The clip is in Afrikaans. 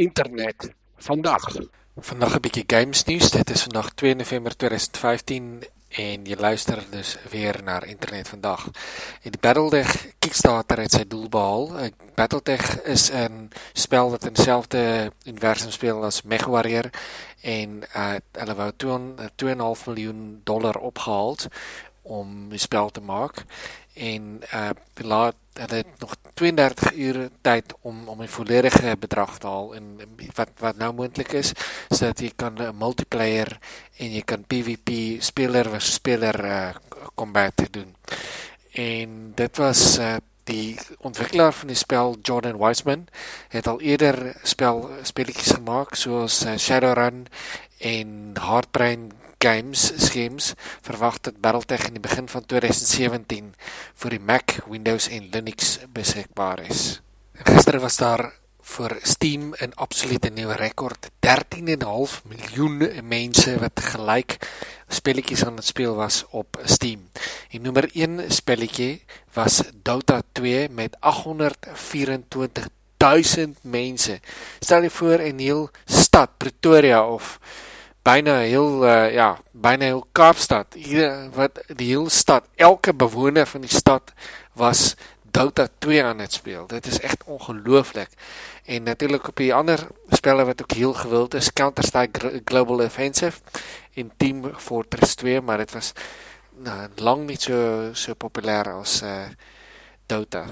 internet vandag. Vandag 'n bietjie games nuus. Dit is vandag 2 November 2015 en jy luister dus weer na internet vandag. En die Battletech Kickstarter het sy doel behaal. Battletech is 'n spel wat in dieselfde universum speel as MechWarrior en uh, hulle wou 2.5 miljoen dollar opgehaal om die spel te maak en uh laat hulle nog 32 ure tyd om om 'n volledige bedrag te haal en wat wat nou moontlik is sodat jy kan 'n multiplayer en jy kan PvP speler versus speler uh combat doen. En dit was uh die ontwikkelaar van die spel Jordan Wiseman het al eerder spel speletjies gemaak soos uh, Shadowrun en Hardbrain Games skems verwag dat Battletech in die begin van 2017 vir die Mac, Windows en Linux beskikbaar is. Gister was daar vir Steam 'n absolute nuwe rekord, 13.5 miljoen mense wat gelyk spelletjies aan het speel was op Steam. En nommer 1 spelletjie was Dota 2 met 824 1000 mense. Stel jy voor 'n heel stad Pretoria of byna heel uh, ja, byna heel Kaapstad, hier wat die hele stad, elke bewoner van die stad was Dota 2 aan het speel. Dit is echt ongelooflik. En natuurlik op die ander spelle wat ook heel gewild is, Counter-Strike Global Offensive en Team Fortress 2, maar dit was nou, lang niet so so populair as uh, Dota.